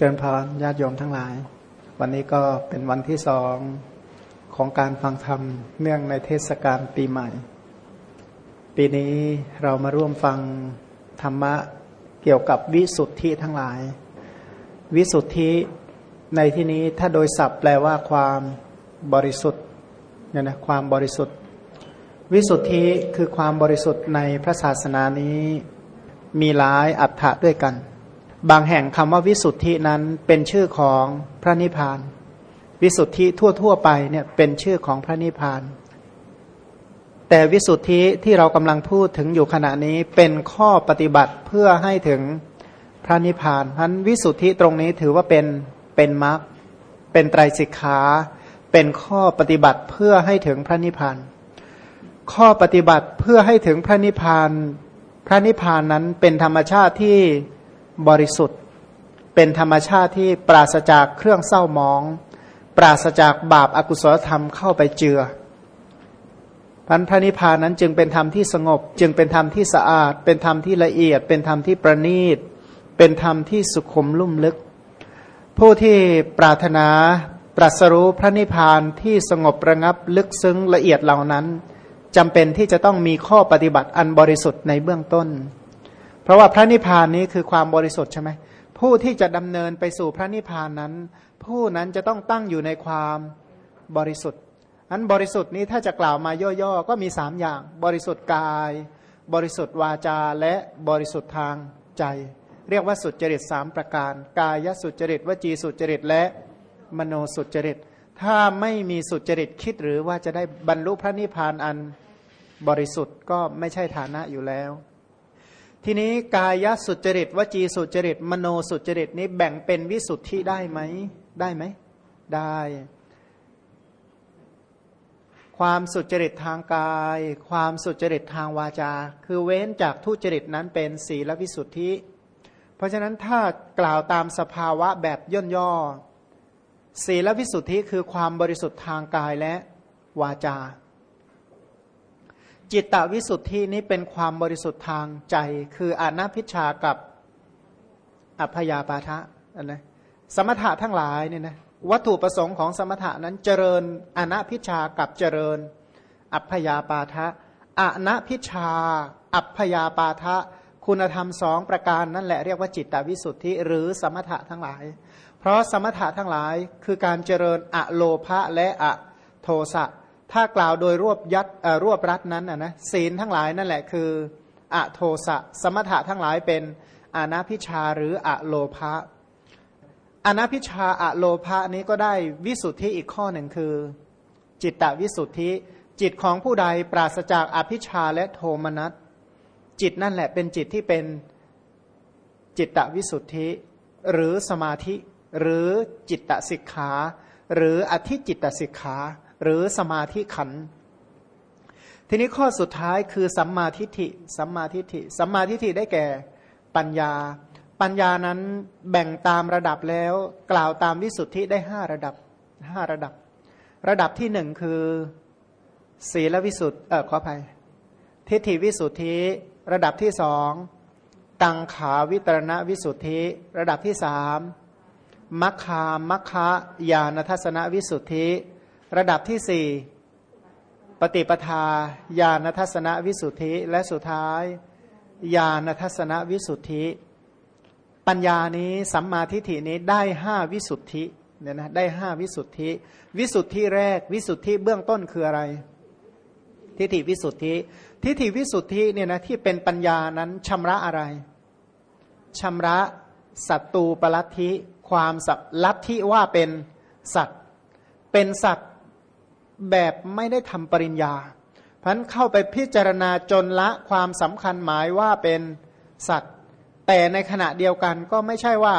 เจริญพรญาติโยมทั้งหลาย วันนี้ก็เป็นวันที่สองของการฟังธรรมเนื่องในเทศกาลปีใหม่ ปีนี้เรามาร่วมฟังธรรมะเกี่ยวกับวิสุทธิทั้งหลาย วิสุทธิในที่นี้ถ้าโดยศัพท์แปลว่าความบริสุทธิ์เนี่ยนะความบริสุทธิ์ วิสุทธิคือความบริสุทธิ์ในพระศาสนานี้มีหลายอัฏฐะด้วยกัน บางแห่งคำว่าวิสุทธินั้นเป็นชื่อของพระนิพพาน วิสุทธิทั่ว ๆ ไปเนี่ยเป็นชื่อของพระนิพพาน แต่วิสุทธิที่เรากำลังพูดถึงอยู่ขณะนี้เป็นข้อปฏิบัติเพื่อให้ถึงพระนิพพานพันวิสุทธิตรงนี้ถือว่าเป็นเป็นมรรคเป็นไตรสิกขาเป็นข้อปฏิบัติเพื่อให้ถึงพระนิพพาน ข้อปฏิบัติเพื่อให้ถึงพระนิพพาน พระนิพพานนั้นเป็นธรรมชาติที่ บริสุทธิ์ เป็นธรรมชาติที่ปราศจากเครื่องเศร้ามอง ปราศจากบาปอากุศลธรรมเข้าไปเจือพันพระนิพพานนั้นจึงเป็นธรรมที่สงบ จึงเป็นธรรมที่สะอาด เป็นธรรมที่ละเอียด เป็นธรรมที่ประณีต เป็นธรรมที่สุขุมลุ่มลึก ผู้ที่ปรารถนาตรัสรู้พระนิพพานที่สงบระงับลึกซึ้งละเอียดเหล่านั้นจำเป็นที่จะต้องมีข้อปฏิบัติอันบริสุทธิ์ในเบื้องต้น เพราะว่าพระนิพพานนี้คือความบริสุทธิ์ใช่ไหมผู้ที่จะดำเนินไปสู่พระนิพพานนั้น ผู้นั้นจะต้องตั้งอยู่ในความบริสุทธิ์อันบริสุทธิ์นี้ถ้าจะกล่าวมาย่อๆก็มีสามอย่าง บริสุทธิ์กาย บริสุทธิ์วาจาและบริสุทธิ์ทางใจ เรียกว่าสุจริตสามประการ กายสุจริตวจีสุจริตและมโนสุจริต ถ้าไม่มีสุจริตคิดหรือว่าจะได้บรรลุพระนิพพานอันบริสุทธิ์ก็ไม่ใช่ฐานะอยู่แล้ว ทีนี้กายสุจริตวจีสุจริต มโนสุจริตนี้แบ่งเป็นวิสุทธิได้ไหมได้ไหมได้ ความสุจริตทางกาย ความสุจริตทางวาจา คือเว้นจากทุจริตนั้นเป็นศีลวิสุทธิ เพราะฉะนั้นถ้ากล่าวตามสภาวะแบบย่นย่อศีลวิสุทธิคือความบริสุทธิ์ทางกายและวาจา จิตตวิสุทธินี้เป็นความบริสุทธิ์ทางใจ คืออนัพิชากับอัพยาปาทะนะสมถะทั้งหลายเนี่ยนะวัตถุประสงค์ของสมถะนั้นเจริญอนัพิชากับเจริญ อัพยาปาทะอนัพิชา อัพยาปาทะ คุณธรรมสองประการนั่นแหละเรียกว่าจิตตวิสุทธิหรือสมถะทั้งหลาย เพราะสมถะทั้งหลายคือการเจริญอะโลภะและอะโทสะ ถ้ากล่าวโดยรวบยัดรวบรัดนั้นนะศีลทั้งหลายนั่นแหละคืออะโทสะสมถะทั้งหลายเป็นอนาพิชาหรืออะโลภะอนาพิชาอะโลภะนี้ก็ได้วิสุทธิอีกข้อหนึ่งคือ จิตตวิสุทธิ จิตของผู้ใดปราศจากอภิชาและโทมนัสจิตนั่นแหละเป็นจิตที่เป็นจิตตวิสุทธิ หรือสมาธิ หรือจิตตสิกขา หรืออธิจิตตสิกขา หรือสมาธิขัน ทีนี้ข้อสุดท้ายคือสัมมาทิฏฐิ สัมมาทิฏฐิ สัมมาทิฏฐิได้แก่ปัญญา ปัญญานั้นแบ่งตามระดับแล้ว กล่าวตามวิสุทธิได้ห้าระดับห้าระดับ ระดับที่หนึ่งคือศีลวิสุทธิเออขออภัย ทิฏฐิวิสุทธิ ระดับที่สองตังขาวิตรณวิสุทธิ ระดับที่สามมัคคามัคคะญาณทัศนวิสุทธิ ระดับที่สี่ปฏิปทาญาณทัศนวิสุทธิ และสุดท้ายญาณทัศนวิสุทธิ ปัญญานี้สัมมาทิฏฐินี้ได้ห้าวิสุทธิเนี่ยนะได้ห้าวิสุทธิ วิสุทธิแรกวิสุทธิเบื้องต้นคืออะไร ทิฏฐิวิสุทธิ ทิฏฐิวิสุทธิเนี่ยนะที่เป็นปัญญานั้นชำระอะไรชำระศัตรูปลัทธิความสับลัทธิว่าเป็นสัตว์ เป็นสัตว แบบไม่ได้ทำปริญญาพันเข้าไปพิจารณาจนละความสำคัญหมายว่าเป็นสัตว์ แต่ในขณะเดียวกันก็ไม่ใช่ว่า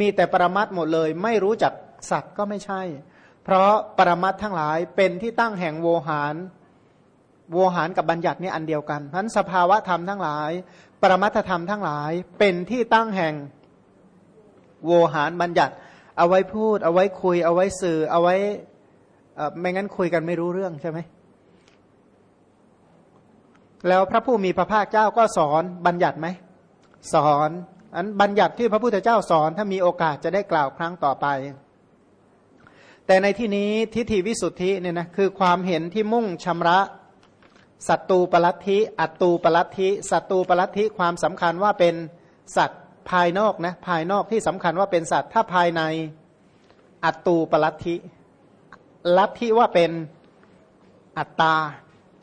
มีแต่ปรมัตหมดเลย ไม่รู้จักสัตว์ก็ไม่ใช่ เพราะปรมัตทั้งหลายเป็นที่ตั้งแห่งโวหารโวหารกับบัญญัตินี่อันเดียวกันพันสภาวะธรรมทั้งหลาย ปรมัตธรรมทั้งหลาย เป็นที่ตั้งแห่งโวหารบัญญัติ เอาไว้พูด เอาไว้คุย เอาไว้สื่อ เอาไว้ ไม่งั้นคุยกันไม่รู้เรื่องใช่ไหมแล้วพระผู้มีพระภาคเจ้าก็สอนบัญญัติไหมสอนอันบัญญัติที่พระพุทธเจ้าสอนถ้ามีโอกาสจะได้กล่าวครั้งต่อไป แต่ในที่นี้ทิฏฐิวิสุทธิเนี่ยนะคือความเห็นที่มุ่งชำระศัตรูปรัตธิ อัตตูปรัตธิศัตรูปรัตธิความสำคัญว่าเป็นสัตว์ภายนอกนะภายนอกที่สำคัญว่าเป็นสัตว์ถ้าภายในอัตตูปรัตธิ ลัทธิว่าเป็นอัตตา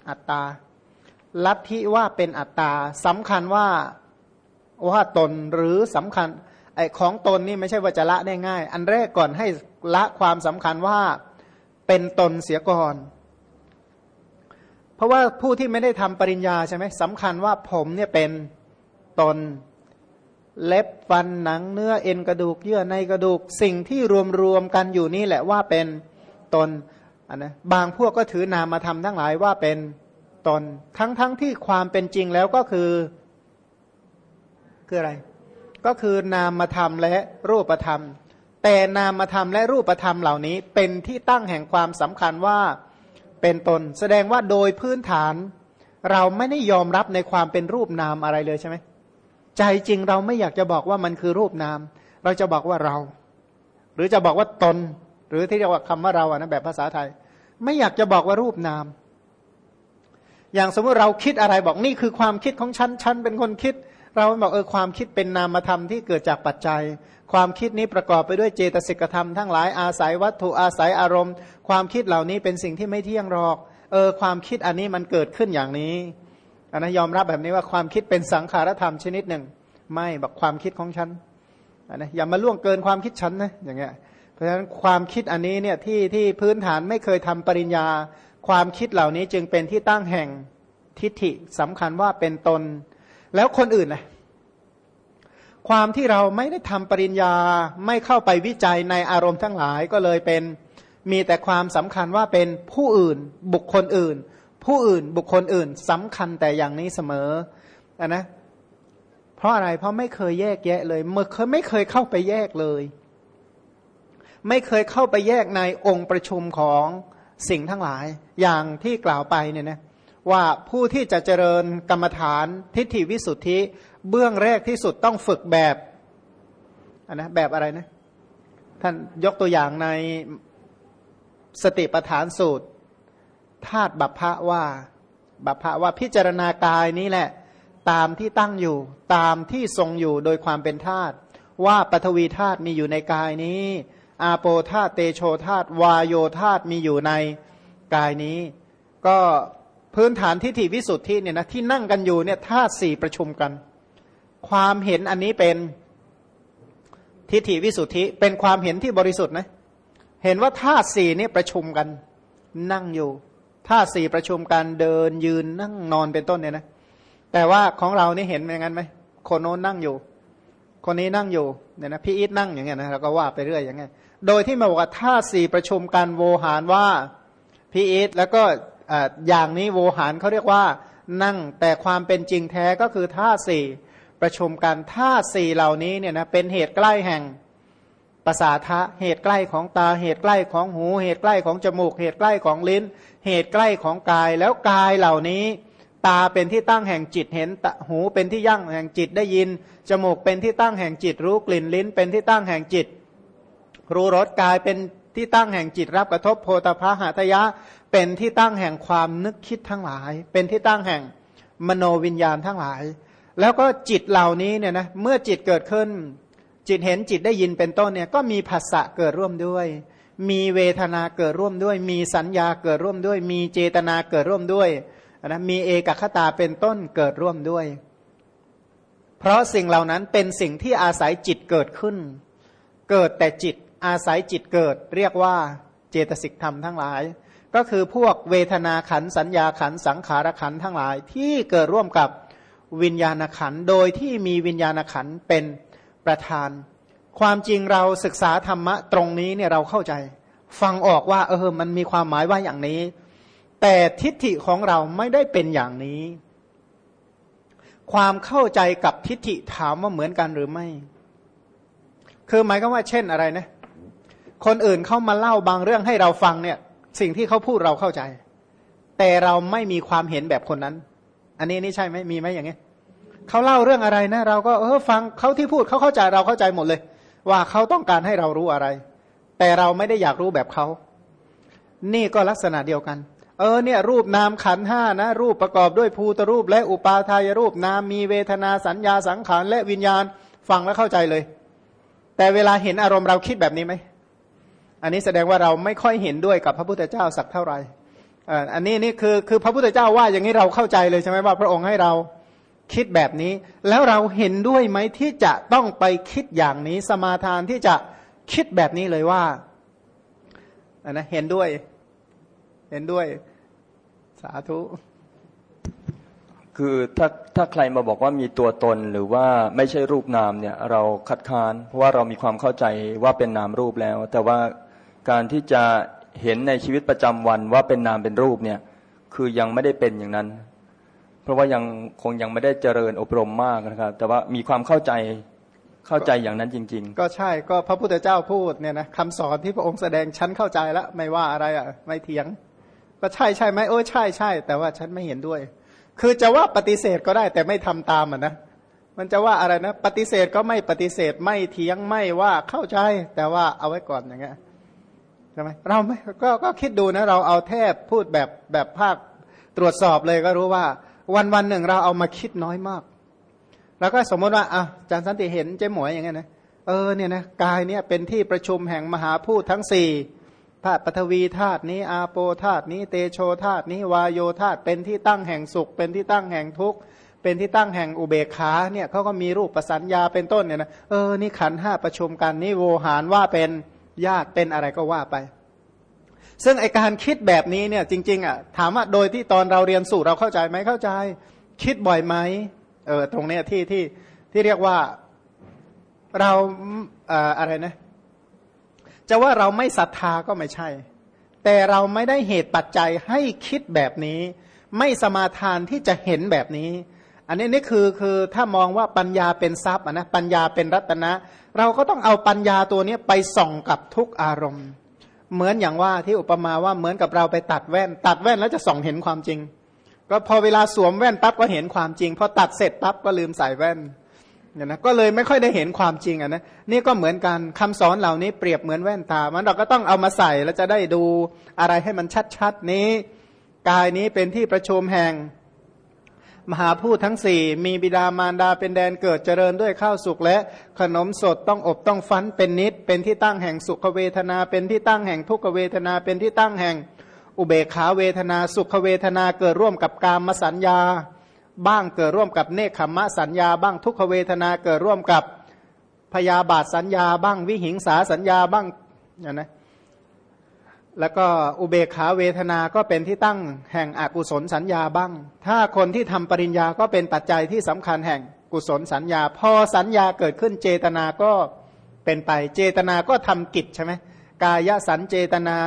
อัตตา ลัทธิว่าเป็นอัตตาสำคัญว่าว่าตนหรือสำคัญไอของตนนี่ไม่ใช่ว่าจะละได้ง่าย อันแรกก่อนให้ละความสำคัญว่าเป็นตนเสียก่อน เพราะว่าผู้ที่ไม่ได้ทำปริญญาใช่ไหมสำคัญว่าผมเนี่ยเป็นตนเล็บฟันหนังเนื้อเอ็นกระดูกเยื่อในกระดูกสิ่งที่รวมรวมกันอยู่นี่แหละว่าเป็น ตนนนะบางพวกก็ถือนามมาทำทั้งหลายว่าเป็นตน ทั้งทั้งที่ความเป็นจริงแล้วก็คือ คืออะไร ก็คือนามธรรมและรูปธรรม แต่นามธรรมและรูปธรรมเหล่านี้ เป็นที่ตั้งแห่งความสำคัญว่าเป็นตน แสดงว่าโดยพื้นฐาน เราไม่ได้ยอมรับในความเป็นรูปนามอะไรเลยใช่ไหมใจจริงเราไม่อยากจะบอกว่ามันคือรูปนาม เราจะบอกว่าเรา หรือจะบอกว่าตน หรือที่เรียกว่าคำว่าเราอะนะแบบภาษาไทย ไม่อยากจะบอกว่ารูปนาม อย่างสมมติเราคิดอะไรบอกนี่คือความคิดของฉันฉันเป็นคนคิด เราบอกเออความคิดเป็นนามธรรมที่เกิดจากปัจจัย ความคิดนี้ประกอบไปด้วยเจตสิกธรรมทั้งหลายอาศัยวัตถุอาศัยอารมณ์ ความคิดเหล่านี้เป็นสิ่งที่ไม่เที่ยงหรอกเออความคิดอันนี้มันเกิดขึ้นอย่างนี้อันนะยอมรับแบบนี้ว่าความคิดเป็นสังขารธรรมชนิดหนึ่ง ไม่บอกความคิดของฉันอันนะอย่ามาล่วงเกินความคิดฉันนะอย่างเงี้ย เพราะฉะนั้นความคิดอันนี้เนี่ยที่ที่พื้นฐานไม่เคยทำปริญญา ความคิดเหล่านี้จึงเป็นที่ตั้งแห่งทิฏฐิสำคัญว่าเป็นตน แล้วคนอื่นนะความที่เราไม่ได้ทำปริญญาไม่เข้าไปวิจัยในอารมณ์ทั้งหลายก็เลยเป็นมีแต่ความสำคัญว่าเป็นผู้อื่นบุคคลอื่น ผู้อื่นบุคคลอื่นสำคัญแต่อย่างนี้เสมออนนะเพราะอะไรเพราะไม่เคยแยกแยะเลยเมื่อเคยไม่เคยเข้าไปแยกเลย ไม่เคยเข้าไปแยกในองค์ประชุมของสิ่งทั้งหลาย อย่างที่กล่าวไปเนี่ยนะว่าผู้ที่จะเจริญกรรมฐานทิฏฐิวิสุทธิ เบื้องแรกที่สุดต้องฝึกแบบนนะแบบอะไรนะท่านยกตัวอย่างในสติปัฏฐานสูตรธาตุบัพพะว่าบัพพะว่าพิจารณากายนี้แหละ ตามที่ตั้งอยู่ ตามที่ทรงอยู่โดยความเป็นธาตุว่าปฐวีธาตุมีอยู่ในกายนี้ อาโปธาเตโชธาตวายโยธาตมีอยู่ในกายนี้ ก็พื้นฐานทิฏฐิวิสุทธิเนี่ยนะที่นั่งกันอยู่เนี่ยธาตุสี่ประชุมกัน ความเห็นอันนี้เป็นทิฏฐิวิสุทธิเป็นความเห็นที่บริสุทธิ์นะเห็นว่าธาตุสี่นี่ประชุมกัน นั่งอยู่ถ้าสี่ประชุมกันเดินยืนนั่งนอนเป็นต้นเนี่ยนะแต่ว่าของเรานี่เห็นอย่างนั้นไหมคนโน้นนั่งอยู่ คนนี้นั่งอยู่เนี่ยนะพี่อีทนั่งอย่างเงี้ยนะเราก็ว่าไปเรื่อยอย่างเงี้ยโดยที่มาบอกว่าถ้าสี่ประชุมกันโวหารว่าพี่อีทแล้วก็อย่างนี้โวหารเขาเรียกว่านั่งแต่ความเป็นจริงแท้ก็คือท่าสี่ประชุมกันท่าสี่เหล่านี้เนี่ยนะเป็นเหตุใกล้แห่งประสาทะเหตุใกล้ของตาเหตุใกล้ของหู เหตุใกล้ของจมูก เหตุใกล้ของลิ้น เหตุใกล้ของกายแล้วกายเหล่านี้ ตาเป็นที่ตั้งแห่งจิตเห็นหูเป็นที่ยั่งแห่งจิตได้ยิน จมูกเป็นที่ตั้งแห่งจิตรู้กลิ่นลิ้น เป็นที่ตั้งแห่งจิต รู้รสกายเป็นที่ตั้งแห่งจิตรับกระทบโพธพาหาตยะ เป็นที่ตั้งแห่งความนึกคิดทั้งหลาย เป็นที่ตั้งแห่งมโนวิญญาณทั้งหลาย แล้วก็จิตเหล่านี้เนี่ยนะเมื่อจิตเกิดขึ้น จิตเห็นจิตได้ยินเป็นต้นเนี่ยก็มีภาษะเกิดร่วมด้วย มีเวทนาเกิดร่วมด้วย มีสัญญาเกิดร่วมด้วย มีเจตนาเกิดร่วมด้วย นะมีเอกคตาเป็นต้นเกิดร่วมด้วย เพราะสิ่งเหล่านั้นเป็นสิ่งที่อาศัยจิตเกิดขึ้น เกิดแต่จิตอาศัยจิตเกิด เรียกว่าเจตสิกธรรมทั้งหลาย ก็คือพวกเวทนาขันสัญญาขันสังขารขันทั้งหลาย ที่เกิดร่วมกับวิญญาณขันโดยที่มีวิญญาณขันเป็นประธาน ความจริงเราศึกษาธรรมะตรงนี้เนี่ยเราเข้าใจ ฟังออกว่าเออมันมีความหมายว่าอย่างนี้ แต่ทิฏฐิของเราไม่ได้เป็นอย่างนี้ ความเข้าใจกับทิฏฐิถามว่าเหมือนกันหรือไม่ คือหมายก็ว่าเช่นอะไรนะ คนอื่นเข้ามาเล่าบางเรื่องให้เราฟังเนี่ย สิ่งที่เขาพูดเราเข้าใจ แต่เราไม่มีความเห็นแบบคนนั้น อันนี้นี่ใช่ไหมมีไหมอย่างนี้เขาเล่าเรื่องอะไรนะ เราก็เออฟังเขาที่พูดเขาเข้าใจเราเข้าใจหมดเลย ว่าเขาต้องการให้เรารู้อะไร แต่เราไม่ได้อยากรู้แบบเขา นี่ก็ลักษณะเดียวกัน เออเนี่ยรูปนามขันห้านะ รูปประกอบด้วยภูตรูป และอุปาทายรูปนามมีเวทนาสัญญาสังขารและวิญญาณฟังแล้วเข้าใจเลย แต่เวลาเห็นอารมณ์เราคิดแบบนี้ไหมอันนี้แสดงว่าเราไม่ค่อยเห็นด้วยกับพระพุทธเจ้าสักเท่าไหร่อันนี้นี่คือคือพระพุทธเจ้าว่าอย่างนี้เราเข้าใจเลยใช่ไหมว่า พระองค์ให้เราคิดแบบนี้ แล้วเราเห็นด้วยไหมที่จะต้องไปคิดอย่างนี้สมาทานที่จะคิดแบบนี้เลยว่าอันนะเห็นด้วย เห็นด้วย สาธุ คือถ้าถ้าใครมาบอกว่ามีตัวตนหรือว่าไม่ใช่รูปนามเนี่ยเราคัดค้าน เพราะว่าเรามีความเข้าใจว่าเป็นนามรูปแล้ว แต่ว่าการที่จะเห็นในชีวิตประจำวันว่าเป็นนามเป็นรูปเนี่ยคือยังไม่ได้เป็นอย่างนั้น เพราะว่ายังคงยังไม่ได้เจริญอบรมมากนะครับ แต่ว่ามีความเข้าใจเข้าใจอย่างนั้นจริง ๆ ก็ใช่ก็พระพุทธเจ้าพูดเนี่ยนะคำสอนที่พระองค์แสดงฉันเข้าใจแล้วไม่ว่าอะไรอะไม่เถียง ก็ใช่ใช่ไหมโอ้ใช่ใช่แต่ว่าฉันไม่เห็นด้วย คือจะว่าปฏิเสธก็ได้แต่ไม่ทำตามอะนะมันจะว่าอะไรนะ ปฏิเสธก็ไม่ปฏิเสธไม่เถียงไม่ว่าเข้าใจ แต่ว่าเอาไว้ก่อนอย่างเงี้ยใช่ไหมเราไม่ก็ก็คิดดูนะ เราเอาแทบพูดแบบแบบภาคตรวจสอบเลยก็รู้ว่า วันวันหนึ่งเราเอามาคิดน้อยมาก แล้วก็สมมติว่าอะอาจารย์สันติเห็นเจ๊หมวยอย่างเงี้ยนะเออเนี่ยนะกายเนี่ยเป็นที่ประชุมแห่งมหาพูดทั้งสี่ ธาตุปฐวีธาตุนี้อาโปธาตุนี้เตโชธาตุนี้วายโยธาตุเป็นที่ตั้งแห่งสุข เป็นที่ตั้งแห่งทุกข์เป็นที่ตั้งแห่งอุเบกขาเนี่ยเขาก็มีรูปประสัญญาเป็นต้นเนี่ยนะเออนี่ขันห้าประชุมกันนี่โวหารว่าเป็นญาติเป็นอะไรก็ว่าไป ซึ่งไอการคิดแบบนี้เนี่ยจริง ๆอะถามว่าโดยที่ตอนเราเรียนสูตรเราเข้าใจไหมเข้าใจ คิดบ่อยไหมเออตรงเนี้ยที่ที่ที่เรียกว่าเราอะไรนะ จะว่าเราไม่ศรัทธาก็ไม่ใช่ แต่เราไม่ได้เหตุปัจจัยให้คิดแบบนี้ ไม่สมาทานที่จะเห็นแบบนี้ อันนี้นี่คือคือถ้ามองว่าปัญญาเป็นทรัพย์นะปัญญาเป็นรัตนะ เราก็ต้องเอาปัญญาตัวนี้ไปส่องกับทุกอารมณ์ เหมือนอย่างว่าที่อุปมาว่าเหมือนกับเราไปตัดแว่น ตัดแว่นแล้วจะส่องเห็นความจริง ก็พอเวลาสวมแว่นปั๊บก็เห็นความจริงพอตัดเสร็จปั๊บก็ลืมใส่แว่น เนี่ยนะก็เลยไม่ค่อยได้เห็นความจริงอะนะนี่ก็เหมือนกันคำสอนเหล่านี้เปรียบเหมือนแว่นตา มันเราก็ต้องเอามาใส่แล้วจะได้ดูอะไรให้มันชัดๆนี้ กายนี้เป็นที่ประชุมแห่ง มหาพูดทั้งสี่มีบิดามารดาเป็นแดนเกิดเจริญด้วยข้าวสุกและขนมสดต้องอบต้องฟันเป็นนิด เป็นที่ตั้งแห่งสุขเวทนา เป็นที่ตั้งแห่งทุกขเวทนาเป็นที่ตั้งแห่งอุเบกขาเวทนา สุขเวทนาเกิดร่วมกับกามสัญญา บ้างเกิดร่วมกับเนคขมะสัญญาบ้างทุกขเวทนาเกิดร่วมกับพยาบาทสัญญาบ้างวิหิงสาสัญญาบ้างนะแล้วก็อุเบกขาเวทนาก็เป็นที่ตั้งแห่งอกุศลสัญญาบ้าง ถ้าคนที่ทำปริญญาก็เป็นปัจจัยที่สำคัญแห่งกุศลสัญญา พอสัญญาเกิดขึ้นเจตนาก็เป็นไป เจตนาก็ทำกิจใช่ไหมกายสันเจตนา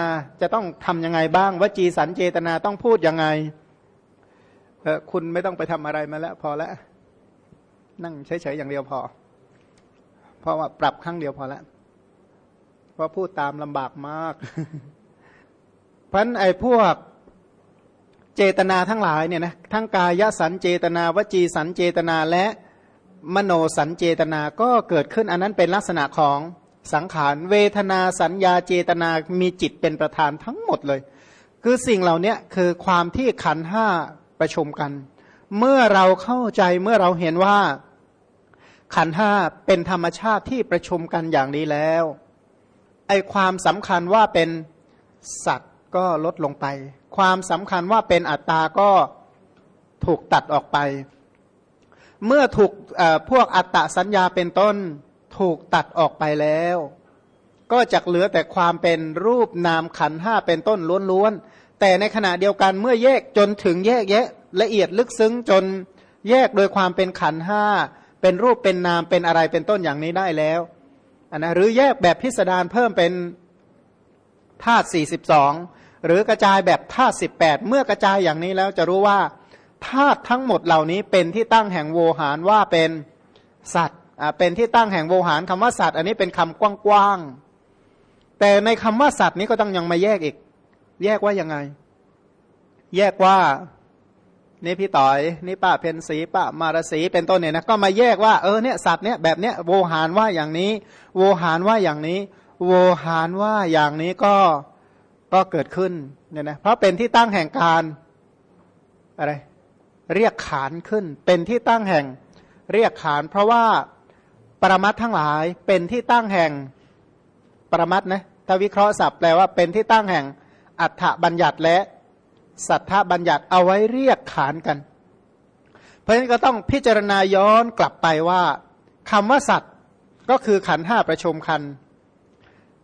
จะต้องทํำยังไงบ้าง วจีสันเจตนาต้องพูดยังไง ออคุณไม่ต้องไปทำอะไรมาแล้ว พอแล้วนั่งเฉยๆอย่างเดียวพอ เพราะว่าปรับครั้งเดียวพอแล้วเพราะพูดตามลำบากมากพันไอ้พวกเจตนาทั้งหลายเนี่ยนะทั้งกายสันเจตนาวจีสันเจตนาและมโนสันเจตนาก็เกิดขึ้นอันนั้นเป็นลักษณะของสังขารเวทนาสัญญาเจตนามีจิตเป็นประธานทั้งหมดเลย คือสิ่งเหล่านี้คือความที่ขันห้า ประชุมกัน เมื่อเราเข้าใจเมื่อเราเห็นว่า ขันห้าเป็นธรรมชาติที่ประชุมกันอย่างนี้แล้วไอความสำคัญว่าเป็นสัตว์ก็ลดลงไป ความสำคัญว่าเป็นอัตตาก็ถูกตัดออกไป เมื่อถูกพวกอัตตสัญญาเป็นต้นถูกตัดออกไปแล้ว ก็จะเหลือแต่ความเป็นรูปนามขันห้าเป็นต้นล้วน แต่ในขณะเดียวกันเมื่อแยกจนถึงแยกแยะละเอียดลึกซึ้งจนแยกโดยความเป็นขันห้าเป็นรูปเป็นนามเป็นอะไรเป็นต้นอย่างนี้ได้แล้วนนะหรือแยกแบบพิสดารเพิ่มเป็นธาตุสี่สิบสองหรือกระจายแบบธาตุสิบแปดเมื่อกระจายอย่างนี้แล้วจะรู้ว่าธาตุทั้งหมดเหล่านี้เป็นที่ตั้งแห่งโวหารว่าเป็นสัตว์อ่าเป็นที่ตั้งแห่งโวหารคำว่าสัตว์ อันนี้เป็นคำกว้างๆแต่ในคำว่าสัตว์นี้ก็ต้องยังมาแยกอีก แยกว่ายังไง แยกว่านี่พี่ต่อยนี่ป้าเพนสีป้ามารสีเป็นต้นเนี่ยนะก็มาแยกว่าเออเนี่ยสัตว์เนี่ยแบบเนี้ยโวหารว่าอย่างนี้ โวหารว่าอย่างนี้ โวหารว่าอย่างนี้ก็ก็เกิดขึ้นเนี่ยนะเพราะเป็นที่ตั้งแห่งการอะไร เรียกขานขึ้น เป็นที่ตั้งแห่ง เรียกขาน เพราะว่าปรมัตทั้งหลายเป็นที่ตั้งแห่งปรมัตนะถ้าวิเคราะห์ศัพท์แปลว่าเป็นที่ตั้งแห่ง อัฏฐบัญญัติและสัทธบัญญัติเอาไว้เรียกขานกัน เพราะฉะนั้นก็ต้องพิจารณาย้อนกลับไปว่าคำว่าสัตว์ก็คือขันห้าประชุมกัน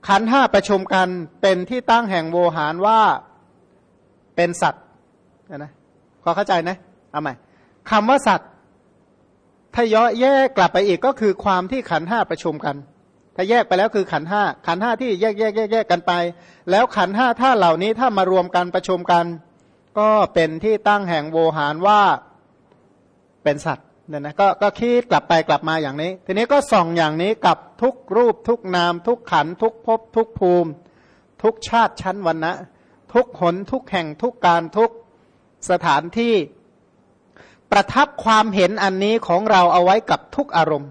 ขันห้าประชุมกันเป็นที่ตั้งแห่งโวหารว่าเป็นสัตว์นะพอเข้าใจนะเอาใหม่คำว่าสัตว์ถ้าย่อแยกกลับไปอีกก็คือความที่ขันห้าประชุมกัน ถ้าแยกไปแล้วคือขันห้าขันห้าที่แยกแยกแยกแยกกันไป แล้วขันห้าถ้าเหล่านี้ถ้ามารวมกันประชุมกัน ก็เป็นที่ตั้งแห่งโวหารว่าเป็นสัตว์เนี่ยนะก็ก็คิดกลับไปกลับมาอย่างนี้ ทีนี้ก็ส่องอย่างนี้กับทุกรูปทุกนาม ทุกขันทุกภพทุกภูมิ ทุกชาติชั้นวันนะทุกหนทุกแห่งทุกการทุกสถานที่ ประทับความเห็นอันนี้ของเราเอาไว้กับทุกอารมณ์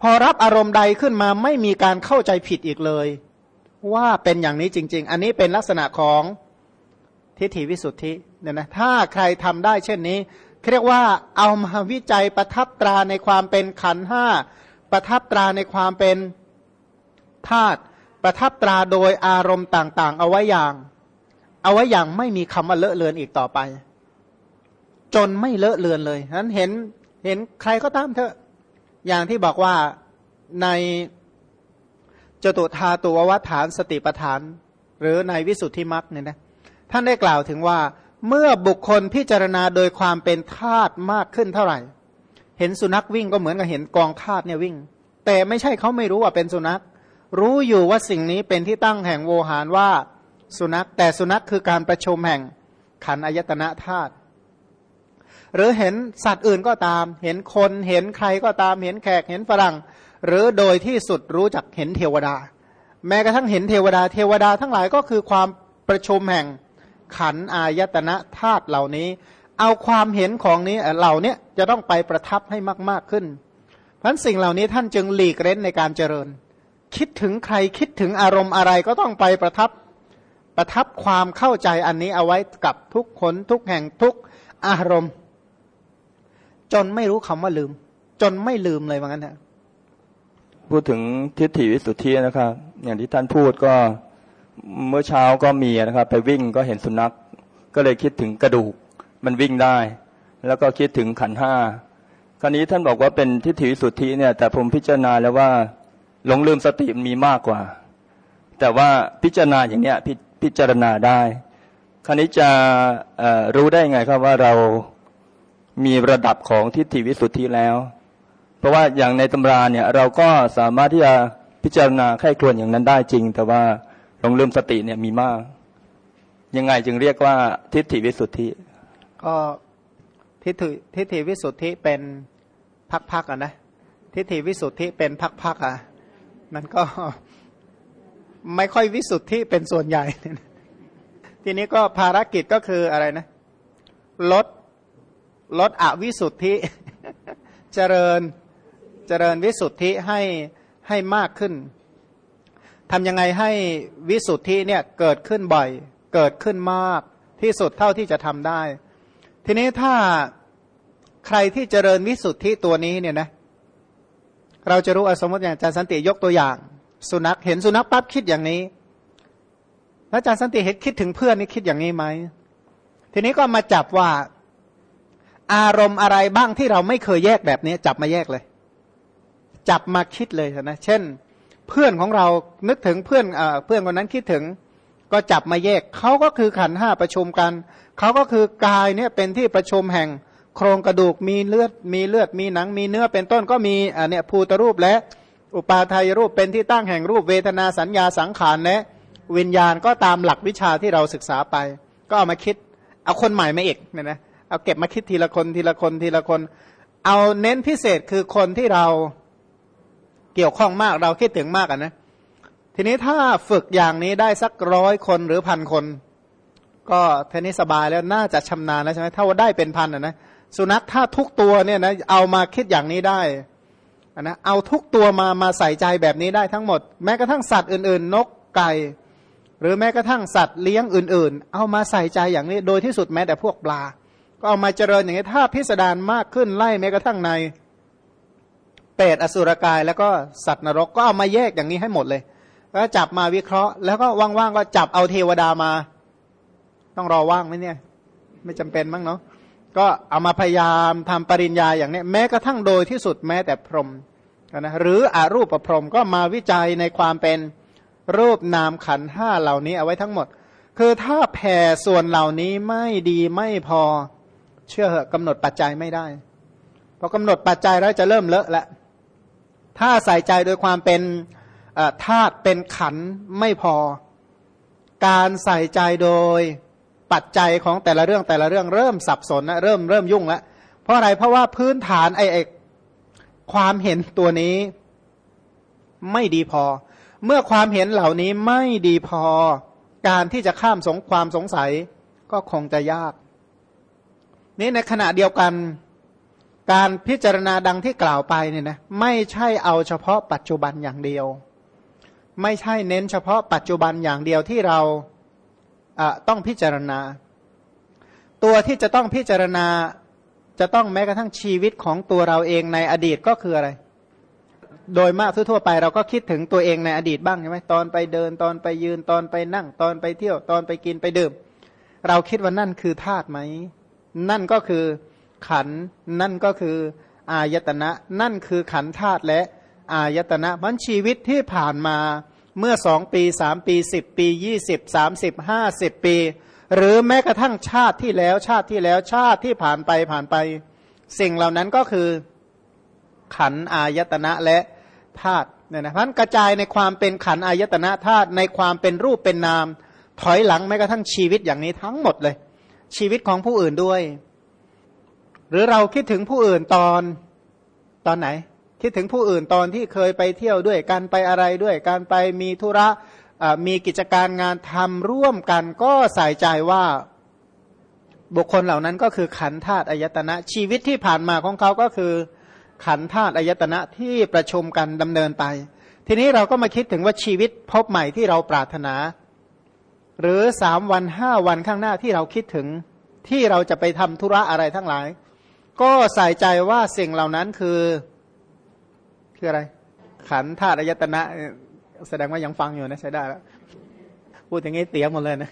พอรับอารมณ์ใดขึ้นมาไม่มีการเข้าใจผิดอีกเลย ว่าเป็นอย่างนี้จริง ๆ อันนี้เป็นลักษณะของทิฏฐิวิสุทธิเนี่ยนะถ้าใครทำได้เช่นนี้เรียกว่าเอามาวิจัยประทับตราในความเป็นขันห้าประทับตราในความเป็นธาตุประทับตราโดยอารมณ์ต่าง ๆ เอาไว้อย่าง เอาไว้อย่างไม่มีคำว่าเลอะเลือนอีกต่อไป จนไม่เลอะเลือนเลยนั้นเห็นเห็นใครก็ตามเถอะ อย่างที่บอกว่าในจตุธาตัววัฏฐานสติปทาน หรือในวิสุทธิมรรคเนี่ยนะท่านได้กล่าวถึงว่าเมื่อบุคคลพิจารณาโดยความเป็นธาตุมากขึ้นเท่าไหร่ เห็นสุนัขวิ่งก็เหมือนกับเห็นกองธาตุเนี่ยวิ่ง แต่ไม่ใช่เขาไม่รู้ว่าเป็นสุนัข รู้อยู่ว่าสิ่งนี้เป็นที่ตั้งแห่งโวหารว่าสุนัข แต่สุนัขคือการประชุมแห่งขันอายตนะธาตุ หรือเห็นสัตว์อื่นก็ตาม เห็นคนเห็นใครก็ตามเห็นแขกเห็นฝรั่ง หรือโดยที่สุดรู้จักเห็นเทวดา แม้กระทั่งเห็นเทวดา เทวดาทั้งหลายก็คือความประชุมแห่งขันอายตนะธาตุเหล่านี้ เอาความเห็นของนี้เหล่านี้จะต้องไปประทับให้มาก ๆขึ้นเพราะสิ่งเหล่านี้ท่านจึงหลีกเล่นในการเจริญ คิดถึงใครคิดถึงอารมณ์อะไรก็ต้องไปประทับประทับความเข้าใจอันนี้เอาไว้กับทุกคนทุกแห่งทุกอารมณ์ จนไม่รู้คำว่าลืม จนไม่ลืมเลยว่างั้นเถอะพูดถึงทิฏฐิวิสุทธินะครับ อย่างที่ท่านพูดก็เมื่อเช้าก็มีนะครับ ไปวิ่งก็เห็นสุนัข ก็เลยคิดถึงกระดูก มันวิ่งได้ แล้วก็คิดถึงขันห้าคราวนี้ท่านบอกว่าเป็นทิฏฐิสุทธิเนี่ย แต่ผมพิจารณาแล้วว่าหลงลืมสติมีมากกว่า แต่ว่าพิจารณาอย่างเนี้ยพพิจารณาได้ คราวนี้จะรู้ได้ไงครับว่าเรา มีระดับของทิฏฐิวิสุทธิแล้ว เพราะว่าอย่างในตำราเนี่ยเราก็สามารถที่จะพิจารณาไข้ครวนอย่างนั้นได้จริง แต่ว่าลงลืมสติเนี่ยมีมาก ยังไงจึงเรียกว่าทิฏฐิวิสุทธิ ก็ทิฏฐิทิฏฐิวิสุทธิเป็นพักๆอะนะทิฏฐิวิสุทธิเป็นพักๆอะมันก็ไม่ค่อยวิสุทธิเป็นส่วนใหญ่ ทีนี้ก็ภารกิจก็คืออะไรนะ ลด ลดอวิสุทธิ เจริญเจริญวิสุทธิให้ให้มากขึ้นทำยังไงให้วิสุทธิเนี่ยเกิดขึ้นบ่อย เกิดขึ้นมากที่สุดเท่าที่จะทำได้ ทีนี้ถ้าใครที่เจริญวิสุทธิตัวนี้เนี่ยนะเราจะรู้อสมมติอย่างอาจารย์สันติยกตัวอย่าง สุนัขเห็นสุนัขปั๊บคิดอย่างนี้แล้วอาจารย์สันติเห็นคิดถึงเพื่อนนี่คิดอย่างนี้ไหมทีนี้ก็มาจับว่า อารมณ์อะไรบ้างที่เราไม่เคยแยกแบบนี้ จับมาแยกเลย จับมาคิดเลยนะเช่น เพื่อนของเรานึกถึงเพื่อนเพื่อนคนนั้นคิดถึง ก็จับมาแยกเขาก็คือขันห้าประชุมกันเขาก็คือกายเนี่ยเป็นที่ประชุมแห่งโครงกระดูกมีเลือดมีเลือดมีหนังมีเนื้อเป็นต้นก็มีอ่าเนี่ยภูตรูปและอุปาทายรูปเป็นที่ตั้งแห่งรูปเวทนาสัญญาสังขารและวิญญาณก็ตามหลักวิชาที่เราศึกษาไป ก็เอามาคิด เอาคนใหม่มาเอกเนี่ยนะ เอาเก็บมาคิดทีละคนทีละคนทีละคน เอาเน้นพิเศษคือคนที่เราเกี่ยวข้องมากเราคิดถึงมากอะนะ ทีนี้ถ้าฝึกอย่างนี้ได้สักร้อยคนหรือพันคน ก็เทนี้สบายแล้วน่าจะชำนาญแล้วใช่ไหมถ้าว่าได้เป็นพันอะนะสุนัขถ้าทุกตัวเนี่ยนะเอามาคิดอย่างนี้ได้อะนะเอาทุกตัวมามาใส่ใจแบบนี้ได้ทั้งหมด แม้กระทั่งสัตว์อื่นๆ นกไก่หรือแม้กระทั่งสัตว์เลี้ยงอื่น ๆ เอามาใส่ใจอย่างนี้ โดยที่สุดแม้แต่พวกปลา ก็เอามาเจริญอย่างนี้ถ้าพิสดารมากขึ้นไล่แม้กระทั่งในเปรตอสุรกายแล้วก็สัตว์นรกก็เอามาแยกอย่างนี้ให้หมดเลยแล้วจับมาวิเคราะห์ แล้วก็ว่างๆก็จับเอาเทวดามา ต้องรอว่างไหมเนี่ย ไม่จำเป็นมั้งเนาะก็เอามาพยายามทำปริญญาอย่างนี้แม้กระทั่งโดยที่สุดแม้แต่พรหมนะหรืออารูปประพรหมก็มาวิจัยในความเป็นรูปนามขันห้าเหล่านี้เอาไว้ทั้งหมด คือถ้าแผ่ส่วนเหล่านี้ไม่ดีไม่พอ เชื่อเหอะกำหนดปัจจัยไม่ได้พอกำหนดปัจจัยแล้วจะเริ่มเลอะละถ้าใส่ใจโดยความเป็นธาตุเป็นขันไม่พอ การใส่ใจโดยปัจจัยของแต่ละเรื่องแต่ละเรื่องเริ่มสับสนนะเริ่มเริ่มยุ่งแล้วเพราะอะไรเพราะว่าพื้นฐานไอ้ความเห็นตัวนี้ ไม่ดีพอ เมื่อความเห็นเหล่านี้ไม่ดีพอ การที่จะข้ามสงความสงสัยก็คงจะยาก นี่ในขณะเดียวกันการพิจารณาดังที่กล่าวไปเนี่ยนะไม่ใช่เอาเฉพาะปัจจุบันอย่างเดียว ไม่ใช่เน้นเฉพาะปัจจุบันอย่างเดียวที่เราต้องพิจารณา ตัวที่จะต้องพิจารณาจะต้องแม้กระทั่งชีวิตของตัวเราเองในอดีตก็คืออะไร โดยมากทั่วไปเราก็คิดถึงตัวเองในอดีตบ้างใช่ไหมตอนไปเดินตอนไปยืนตอนไปนั่ง ตอนไปเที่ยวตอนไปกินไปดื่ม เราคิดว่านั่นคือธาตุไหม นั่นก็คือขันนั่นก็คืออายตนะ นั่นคือขันธาตุและอายตนะมันชีวิตที่ผ่านมาเมื่อสองปีสามปีสิบปียี่สิบสามสิบห้าสิบปี หรือแม้กระทั่งชาติที่แล้วชาติที่แล้วชาติที่ผ่านไปผ่านไป สิ่งเหล่านั้นก็คือ ขันอายตนะและธาตุเนี่ยนะพันกระจายในความเป็นขันอายตนะธาตุในความเป็นรูปเป็นนาม ถอยหลังแม้กระทั่งชีวิตอย่างนี้ทั้งหมดเลย ชีวิตของผู้อื่นด้วย หรือเราคิดถึงผู้อื่นตอนตอนไหน คิดถึงผู้อื่นตอนที่เคยไปเที่ยวด้วยกันไปอะไรด้วยการไปมีธุระมีกิจการงานทำร่วมกัน ก็ใส่ใจว่าบุคคลเหล่านั้นก็คือขันธาตุอายตนะ ชีวิตที่ผ่านมาของเขาก็คือ ขันธาตุอายตนะที่ประชุมกันดำเนินไป ทีนี้เราก็มาคิดถึงว่าชีวิตพบใหม่ที่เราปรารถนา หรือสามวันห้าวันข้างหน้าที่เราคิดถึงที่เราจะไปทำธุระอะไรทั้งหลาย ก็ใส่ใจว่าสิ่งเหล่านั้นคือคืออะไร ขันธาตุอายตนะ แสดงว่ายังฟังอยู่นะใช้ได้แล้วพูดอย่างนี้เตียหมดเลยนะ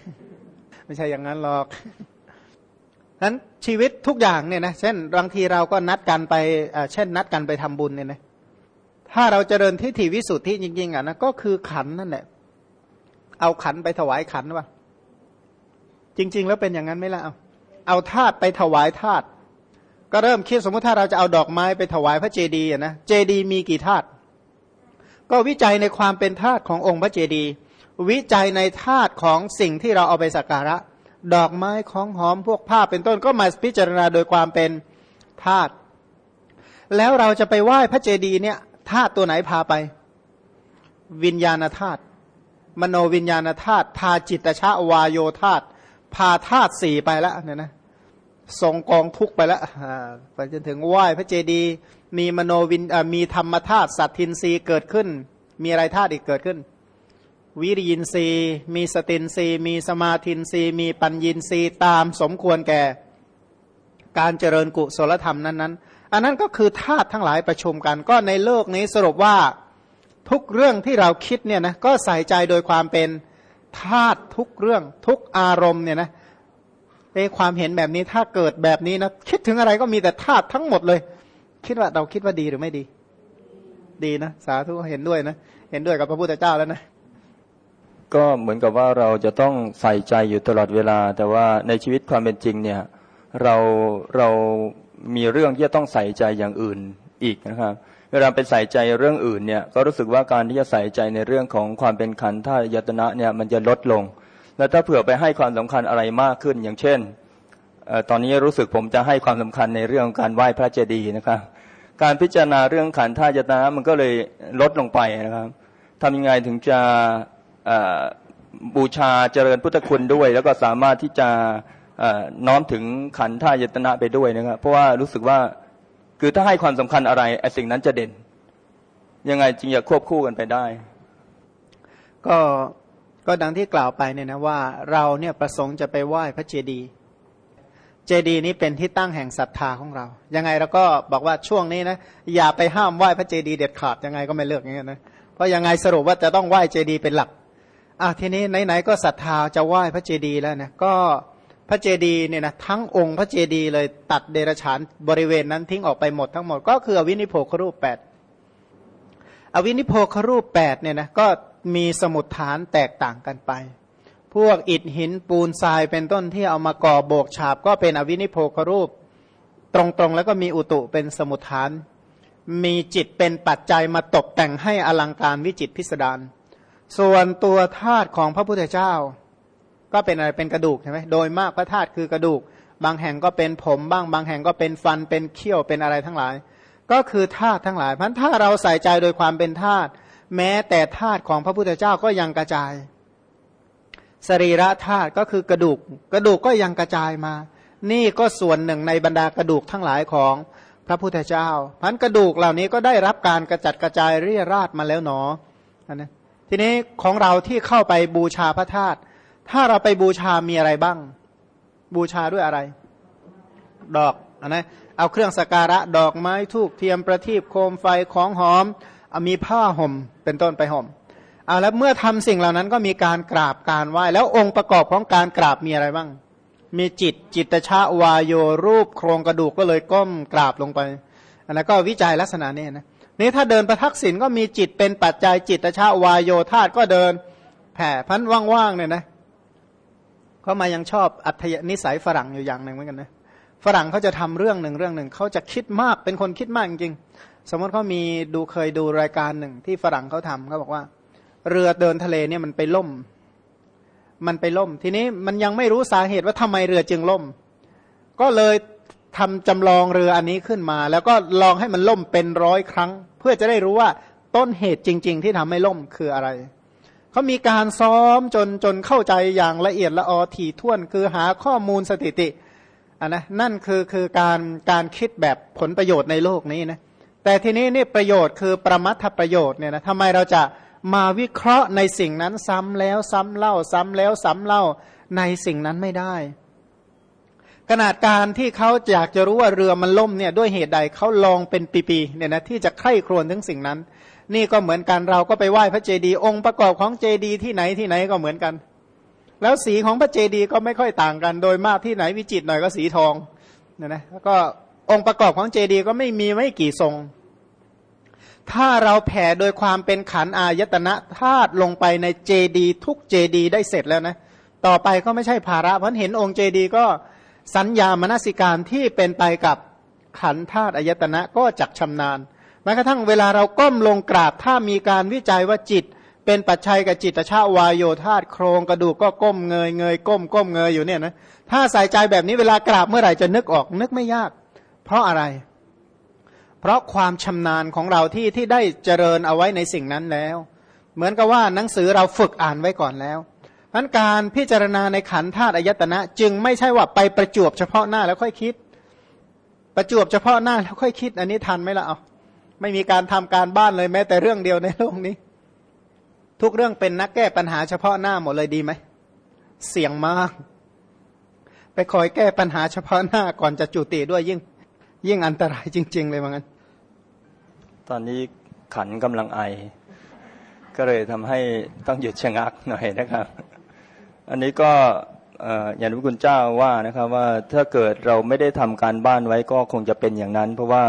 ไม่ใช่อย่างนั้นหรอกนั้นชีวิตทุกอย่างเนี่ยนะเช่นบางทีเราก็นัดกันไปเช่น นัดกันไปทำบุญเนี่ยนะถ้าเราเจริญทิฏฐิวิสุทธิจริงๆอะนะก็คือขันนั่นแหละ เอาขันไปถวายขันวะจริง ๆ แล้วเป็นอย่างนั้นไหมล่ะเอาเอาธาตุไปถวายธาตุก็เริ่มคิดสมมติถ้าเราจะเอาดอกไม้ไปถวายพระเจดีย์นะเจดีย์มีกี่ธาตุก็วิจัยในความเป็นธาตุขององค์พระเจดีย์วิจัยในธาตุของสิ่งที่เราเอาไปสักการะ ดอกไม้ของหอมพวกผ้าเป็นต้นก็มาพิจารณาโดยความเป็นธาตุแล้วเราจะไปไหว้พระเจดีย์เนี่ยธาตุตัวไหนพาไป วิญญาณธาตุ มโนวิญญาณธาตุพาจิตชะวายโยธาตุพาธาตุสี่ไปแล้วเนี่ยนะส่งกองทุกไปแล้วไปจนถึงไหว้พระเจดีย์มีมโนวินมีธรรมธาตุสัตทินรีเกิดขึ้น มีอะไรธาตุอีกเกิดขึ้น วิริยินรีมีสตินรีมีสมาธินรีมีปัญญินรีตามสมควรแก่ การเจริญกุศลธรรมนั้นๆ อันนั้นก็คือธาตุทั้งหลายประชุมกัน ก็ในโลกนี้สรุปว่า ทุกเรื่องที่เราคิดเนี่ยนะก็ใส่ใจโดยความเป็นธาตุทุกเรื่องทุกอารมณ์เนี่ยนะเอความเห็นแบบนี้ถ้าเกิดแบบนี้นะคิดถึงอะไรก็มีแต่ธาตุทั้งหมดเลย คิดว่าเราคิดว่าดีหรือไม่ดี ดีนะสาธุเห็นด้วยนะเห็นด้วยกับพระพุทธเจ้าแล้วนะก็เหมือนกับว่าเราจะต้องใส่ใจอยู่ตลอดเวลา แต่ว่าในชีวิตความเป็นจริงเนี่ยเราเรามีเรื่องที่จะต้องใส่ใจอย่างอื่นอีกนะครับ วลาไปใส่ใจเรื่องอื่นเนี่ยก็รู้สึกว่าการที่จะใส่ใจในเรื่องของความเป็นขันธ์ายตนะเนี่ยมันจะลดลง แล้วถ้าเผื่อไปให้ความสำคัญอะไรมากขึ้น อย่างเช่นตอนนี้รู้สึกผมจะให้ความสำคัญในเรื่องการไหว้พระเจดีย์นะครับ การพิจารณาเรื่องขันธ์ท่ายตนะมันก็เลยลดลงไปนะครับทำยังไงถึงจะบูชาเจริญพุทธคุณด้วย แล้วก็สามารถที่จะน้อมถึงขันธ์ท่ายตนะไปด้วยนะครับเพราะว่ารู้สึกว่า คือถ้าให้ความสำคัญอะไรไอ้สิ่งนั้นจะเด่น ยังไงจึงจะควบคู่กันไปได้ ก็ก็ดังที่กล่าวไปเนี่ยนะว่าเราเนี่ยประสงค์จะไปไหว้พระเจดีย์เจดีย์นี้เป็นที่ตั้งแห่งศรัทธาของเรา ยังไงเราก็บอกว่าช่วงนี้นะอย่าไปห้ามไหว้พระเจดีย์เด็ดขาดยังไงก็ไม่เลือกอย่างนี้นะเพราะยังไงสรุปว่าจะต้องไหว้เจดีย์เป็นหลักอะทีนี้ไหนๆก็ศรัทธาจะไหว้พระเจดีย์แล้วนะก็ พระเจดีย์เนี่ยนะทั้งองค์พระเจดีย์เลยตัดเดรัจฉานบริเวณนั้นทิ้งออกไปหมดทั้งหมด ก็คืออวินิพโภครูปแปดอวินิพโภครูปแปดเนี่ยนะก็มีสมุดฐานแตกต่างกันไป พวกอิฐหินปูนทรายเป็นต้นที่เอามาก่อโบกฉาบ ก็เป็นอวินิพโภครูป ตรงๆแล้วก็มีอุตุเป็นสมุดฐาน มีจิตเป็นปัจจัยมาตกแต่งให้อลังการวิจิตพิสดารส่วนตัวธาตุของพระพุทธเจ้า ก็เป็นอะไรเป็นกระดูกใช่ไหมโดยมากพระธาตุคือกระดูก บางแห่งก็เป็นผมบ้าง บางแห่งก็เป็นฟันเป็นเขี้ยวเป็นอะไรทั้งหลาย ก็คือธาตุทั้งหลายพันถ้าเราใส่ใจโดยความเป็นธาตุแม้แต่ธาตุของพระพุทธเจ้าก็ยังกระจาย สรีระธาตุก็คือกระดูก กระดูกก็ยังกระจายมา นี่ก็ส่วนหนึ่งในบรรดากระดูกทั้งหลายของพระพุทธเจ้าพันกระดูกเหล่านี้ก็ได้รับการกระจัดกระจายเรียราดมาแล้วหนอนะทีนี้ของเราที่เข้าไปบูชาพระธาตุ ถ้าเราไปบูชามีอะไรบ้าง บูชาด้วยอะไร ดอกอนนะเอาเครื่องสการะดอกไม้ทูกเทียมประทีปโคมไฟของหอมอมีผ้าห่มเป็นต้นไปห่มเอาแล้วเมื่อทำสิ่งเหล่านั้นก็มีการกราบการไหว้ แล้วองค์ประกอบของการกราบมีอะไรบ้าง มีจิตจิตชาวายโยรูปโครงกระดูกก็เลยก้มกราบลงไปอันนั้นก็วิจัยลักษณะนี้นะนี่ถ้าเดินประทักษิณก็มีจิตเป็นปัจจัยจิตชาวายโยธาตุก็เดินแผ่พันว่างๆเนี่ยนะ เขามายังชอบอัธยนิสัยฝรั่งอยู่อย่างหนึ่งเหมือนกันนะฝรั่งเขาจะทำเรื่องหนึ่งเรื่องหนึ่งเขาจะคิดมากเป็นคนคิดมากจริงสมมติเขามีดูเคยดูรายการหนึ่งที่ฝรั่งเขาทำเขาบอกว่า เรือเดินทะเลเนี่ยมันไปล่ม มันไปล่ม ทีนี้มันยังไม่รู้สาเหตุว่าทำไมเรือจึงล่ม ก็เลยทำจำลองเรืออันนี้ขึ้นมา แล้วก็ลองให้มันล่มเป็นร้อยครั้ง เพื่อจะได้รู้ว่าต้นเหตุจริง ๆ ที่ทำให้ล่มคืออะไร เขามีการซ้อมจนจนเข้าใจอย่างละเอียดละออถี่ถ้วนคือหาข้อมูลสถิติอันนะนั่นคือคือการการคิดแบบผลประโยชน์ในโลกนี้นะแต่ทีนี้นี่ประโยชน์คือประมัตประโยชน์เนี่ยนะทำไมเราจะมาวิเคราะห์ในสิ่งนั้นซ้ำแล้วซ้ำเล่า ซ้ำแล้วซ้ำเล่าในสิ่งนั้นไม่ได้ ขนาดการที่เขาอยากจะรู้ว่าเรือมันล่มเนี่ยด้วยเหตุใดเขาลองเป็นปีๆเนี่ยนะที่จะใคร่ครวญถึงสิ่งนั้น นี่ก็เหมือนกันเราก็ไปไหว้พระเจดีย์องค์ประกอบของเจดีย์ที่ไหนที่ไหนก็เหมือนกัน แล้วสีของพระเจดีย์ก็ไม่ค่อยต่างกัน โดยมากที่ไหนวิจิตหน่อยก็สีทองนะนะแล้วก็องค์ประกอบของเจดีย์ก็ไม่มีไม่กี่ทรง ถ้าเราแผ่โดยความเป็นขันอายตนะธาตุลงไปในเจดีย์ทุกเจดีย์ได้เสร็จแล้วนะต่อไปก็ไม่ใช่ภาระเพราะเห็นองค์เจดีย์ก็สัญญามนสิการที่เป็นไปกับขันธาตุอายตนะก็จักชำนาญ แม้กระทั่งเวลาเราก้มลงกราบถ้ามีการวิจัยว่าจิต เป็นปัจจัยกับจิตชาวายโยธาตโครงกระดูกก็ก้มเงยเงยก้มก้มเงยอยู่เนี่ยนะถ้าใส่ใจแบบนี้เวลากราบเมื่อไหร่จะนึกออกนึกไม่ยาก เพราะอะไร เพราะความชำนาญของเราที่ที่ได้เจริญเอาไว้ในสิ่งนั้นแล้ว เหมือนกับว่าหนังสือเราฝึกอ่านไว้ก่อนแล้วนั้นการพิจารณาในขันธาตุอายตนะ จึงไม่ใช่ว่าไปประจวบเฉพาะหน้าแล้วค่อยคิด ประจวบเฉพาะหน้าแล้วค่อยคิด อันนี้ทันไหมล่ะเอา ไม่มีการทำการบ้านเลยแม้แต่เรื่องเดียวในโลกนี้ ทุกเรื่องเป็นนักแก้ปัญหาเฉพาะหน้าหมดเลยดีไหม เสี่ยงมาก ไปคอยแก้ปัญหาเฉพาะหน้าก่อนจะจุติด้วยยิ่ง ยิ่งอันตรายจริง ๆ เลยว่างั้น ตอนนี้ขันกำลังไอ ก็เลยทำให้ต้องหยุดชะงักหน่อยนะครับ อันนี้ก็อย่างที่คุณเจ้าว่านะครับว่าถ้าเกิดเราไม่ได้ทำการบ้านไว้ก็คงจะเป็นอย่างนั้น เพราะว่า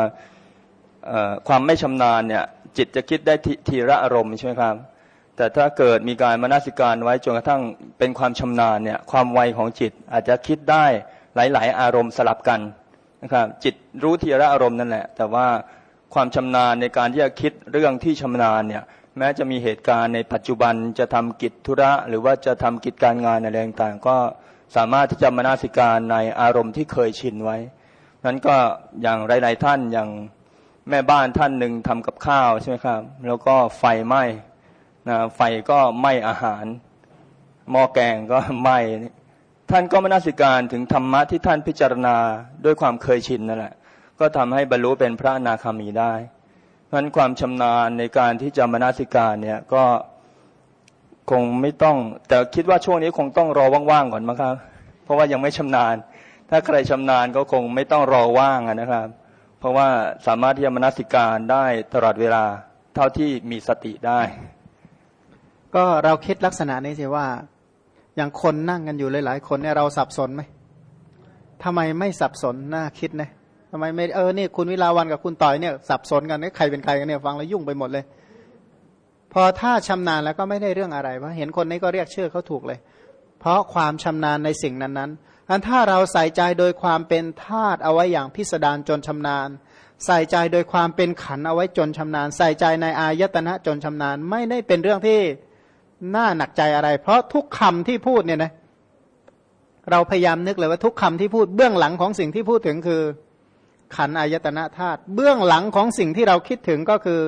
ความไม่ชำนาญเนี่ยจิตจะคิดได้ทีละอารมณ์ใช่ไหมครับ แต่ถ้าเกิดมีการมานาสิการไว้จนกระทั่งเป็นความชำนาญเนี่ยความไวของจิตอาจจะคิดได้หลาย ๆ อารมณ์สลับกันนะครับจิตรู้ทีละอารมณ์นั่นแหละ แต่ว่าความชำนาญในการที่จะคิดเรื่องที่ชำนาญเนี่ยแม้จะมีเหตุการณ์ในปัจจุบันจะทำกิจธุระ หรือว่าจะทำกิจการงานอะไรต่างๆ ก็สามารถที่จะมานาสิการในอารมณ์ที่เคยชินไว้นั้นก็อย่างหลาย ๆ ท่านอย่าง แม่บ้านท่านหนึ่งทำกับข้าวใช่ไหมครับ แล้วก็ไฟไหม้นะไฟก็ไหม้อาหารหม้อแกงก็ไหม้ท่านก็มนสิการถึงธรรมะที่ท่านพิจารณาด้วยความเคยชินนั่นแหละ ก็ทำให้บรรลุเป็นพระนาคามีได้เพราะนั้นความชำนาญในการที่จะมนสิการเนี่ยก็คงไม่ต้อง แต่คิดว่าช่วงนี้คงต้องรอว่างๆก่อนมั้งครับ เพราะว่ายังไม่ชำนาญ ถ้าใครชำนาญก็คงไม่ต้องรอว่างนะครับ ราะว่าสามารถที่จะมนสิการได้ตลอดเวลาเท่าที่มีสติได้ ก็เราคิดลักษณะนี้สิว่า อย่างคนนั่งกันอยู่หลายๆคนเนี่ยเราสับสนไหมทำไมไม่สับสนน่าคิดนะทำไมไม่เออนี่คุณวิลาวันกับคุณต่อยเนี่ยสับสนกันใครเป็นใครกันเนี่ยฟังแล้วยุ่งไปหมดเลย พอถ้าชำนาญแล้วก็ไม่ได้เรื่องอะไรเพราะเห็นคนนี้ก็เรียกชื่อเขาถูกเลย เพราะความชำนาญในสิ่งนั้นๆ อันถ้าเราใส่ใจโดยความเป็นธาตุเอาไว้อย่างพิสดารจนชำนาญ ใส่ใจโดยความเป็นขันเอาไว้จนชำนาญ ใส่ใจในอายตนะจนชำนาญ ไม่ได้เป็นเรื่องที่น่าหนักใจอะไร เพราะทุกคำที่พูดเนี่ยนะเราพยายามนึกเลยว่าทุกคำที่พูดเบื้องหลังของสิ่งที่พูดถึงคือ ขันอายตนะธาตุเบื้องหลังของสิ่งที่เราคิดถึงก็คือ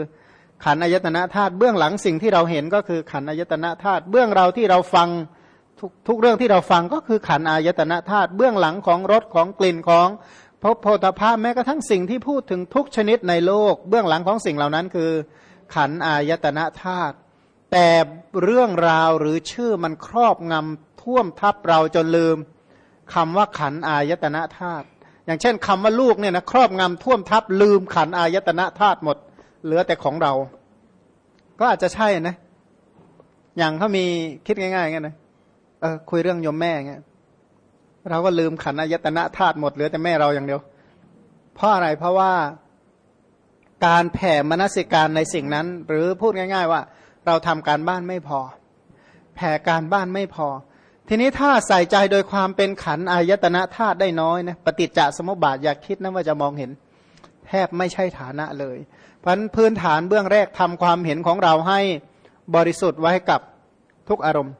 ขันอายตนะธาตุเบื้องหลังสิ่งที่เราเห็นก็คือขันอายตนะธาตุเบื้องเราที่เราฟัง ทุกทุกเรื่องที่เราฟังก็คือขันอายตนะธาตุเบื้องหลังของรสของกลิ่นของพบโพธภาพแม้กระทั่งสิ่งที่พูดถึงทุกชนิดในโลก เบื้องหลังของสิ่งเหล่านั้นคือ ขันอายตนะธาตุแต่เรื่องราวหรือชื่อมันครอบงำท่วมทับเราจนลืมคำว่าขันอายตนะธาตุอย่างเช่นคำว่าลูกเนี่ยนะครอบงำท่วมทับลืมขันอายตนะธาตุหมด เหลือแต่ของเรา ก็อาจจะใช่นะ อย่างเขามีคิดง่ายๆงั้นนะ เออคุยเรื่องยมแม่เงี้ยเราก็ลืมขันอายตนะธาตุหมดเหลือแต่แม่เราอย่างเดียว เพราะอะไรเพราะว่าการแผ่มนสิการในสิ่งนั้น หรือพูดง่าย ๆ ว่า เราทำการบ้านไม่พอ แผ่การบ้านไม่พอ ทีนี้ถ้าใส่ใจโดยความเป็นขันอายตนะธาตุได้น้อยนะปฏิจจสมุปบาทอยากคิดนะว่าจะมองเห็น แทบไม่ใช่ฐานะเลย เพราะพื้นฐานเบื้องแรกทำความเห็นของเราให้บริสุทธิ์ไว้กับทุกอารมณ์